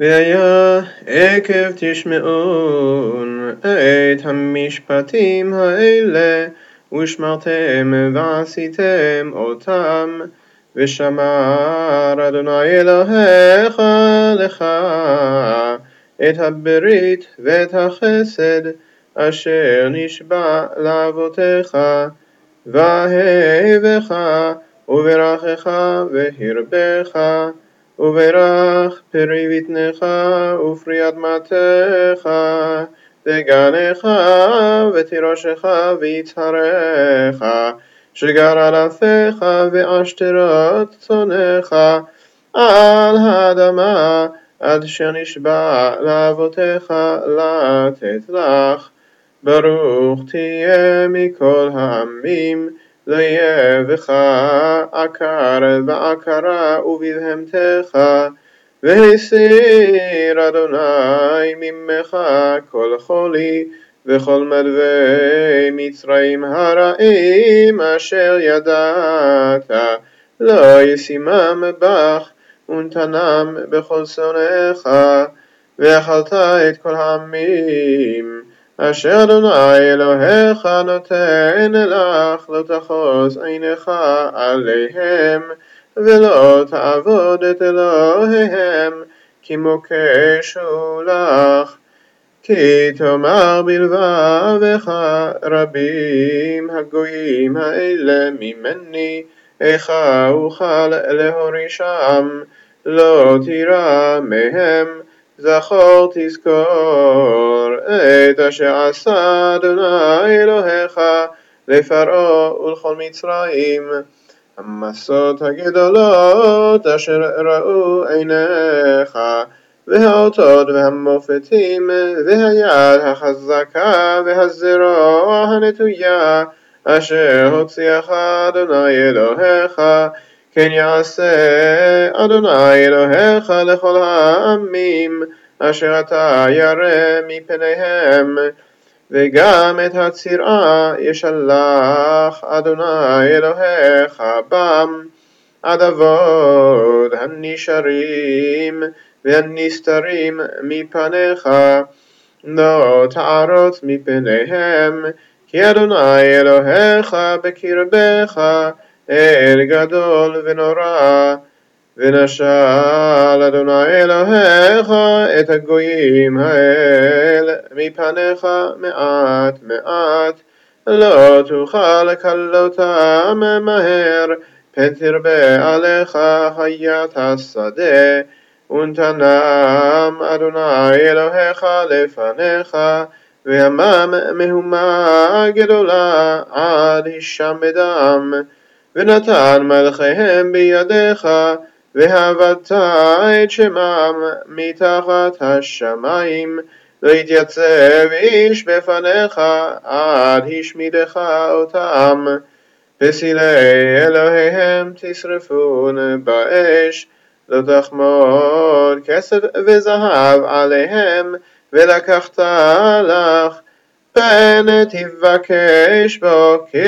והיה עקב תשמעון את המשפטים האלה ושמרתם ועשיתם אותם ושמר אדוני אלוהיך לך את הברית ואת החסד אשר נשבע לאבותיך ואהבך וברכך והרבך וברך פרי בטנך ופרי אדמתך וגנך ותירושך ויצהרך שגר על אפיך ועשתרות צונך. על האדמה עד שנשבע לאבותיך לתת לך ברוך תהיה מכל העמים לא יהיה בך עקר ועקרה ובבהמתך והסיר אדוני ממך כל חולי וכל מדווי מצרים הרעים אשר ידעת. לא ישימם בך ונתנם בכל שונאיך ואכלת את כל העמים אשר אדוני אלוהיך נותן לך לא תחוס עיניך עליהם ולא תעבוד את אלוהיהם כי מוקשו לך. כי תאמר בלבבך רבים הגויים האלה ממני איך אוכל להורישם לא תירא מהם זכור תזכור את אשר עשה אדוני אלוהיך לפרעה ולכל מצרים. המסות הגדולות אשר ראו עיניך והאותות והמופתים והיד החזקה והזרוע הנטויה אשר הוציאך אדוני אלוהיך כן יעשה אדוני אלוהיך לכל העמים אשר אתה ירא מפניהם. וגם את הצירה ישלח אדוני אלוהיך בם. עד אבוד הנשארים והנסתרים מפניך לא תערוץ מפניהם כי אדוני אלוהיך בקרבך אל גדול ונורא ונשל אדוני אלוהיך את הגויים האל. מפניך מעט מעט לא תוכל כלותם מהר. פן תרבה עליך חיית השדה ונתנם אדוני אלוהיך לפניך וימם מהומה גדולה עד הישם בדם ונתן מלכיהם בידיך והבאת את שמם מתחת השמיים. יתייצב איש בפניך עד השמידך אותם. פסילי אלוהיהם תשרפון באש לא תחמוד כסף וזהב עליהם ולקחת לך פן תבקש בו כי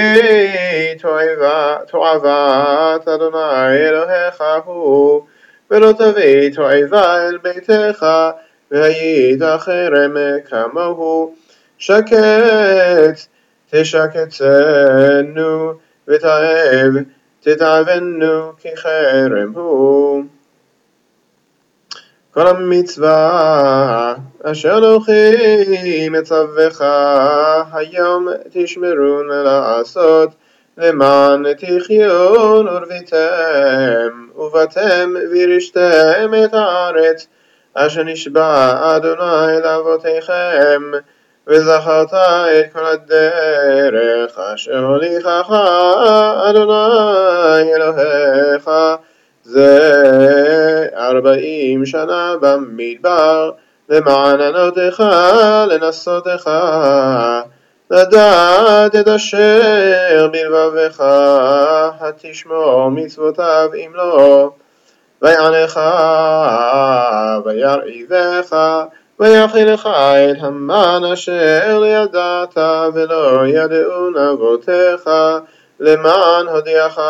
תועבת אדוני אלוהיך הוא ולא תביא תועבה אל ביתך והיית חרם כמוהו. שקט תשקצנו ותאב תתאבנו כי חרם הוא. כל המצווה אשר אנוכי מצווך היום תשמרון לעשות למען תחיון ורביתם ובאתם וירשתם את הארץ אשר נשבע אדוני לאבותיכם וזכרת את כל הדרך אשר הוליכך אדוני אלוהיך. זה ארבעים שנה במדבר למען ענותך לנסותך לדעת את אשר בלבבך התשמור מצוותיו אם לא. ויענך וירעיבך ויאכילך את המן אשר לידעת ולא ידעון אבותיך למען הודיעך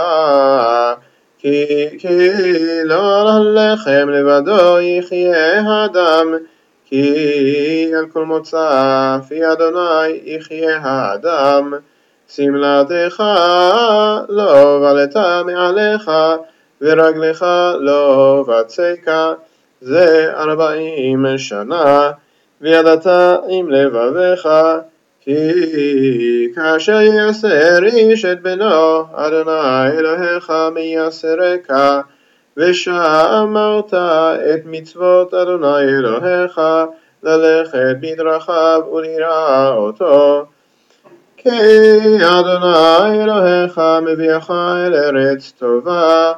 כי, כי לא על הלחם לבדו יחיה האדם, כי על כל מוצא פי אדוני יחיה האדם. שמלתך לא בלטה מעליך, ורגלך לא בצקה, זה ארבעים שנה, וידעת עם לבביך, כי כאשר יעשר איש את בנו, אדוני אלוהיך מייסרך, ושמרת את מצוות אדוני אלוהיך, ללכת בדרכיו וליראה אותו. כי אדוני אלוהיך מביאך אל ארץ טובה,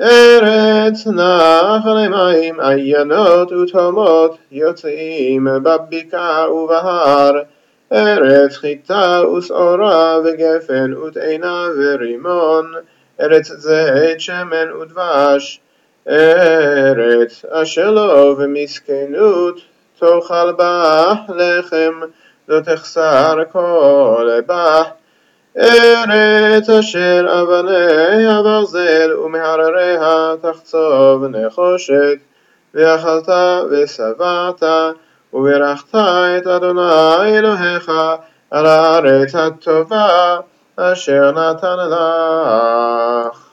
ארץ נחלי מים עיינות ותהומות, יוצאים בבקעה ובהר, ארץ חיטה ושעורה וגפן ותאנה ורימון, ארץ זית שמן ודבש, ארץ אשר לא ומסכנות תאכל בה לחם, לא תחסר כל בה. ארץ אשר אבניה ברזל ומהרריה תחצוב נחושת, ואכלת ושבעת, וברכת את אדוני אלוהיך על הארץ הטובה אשר נתן לך.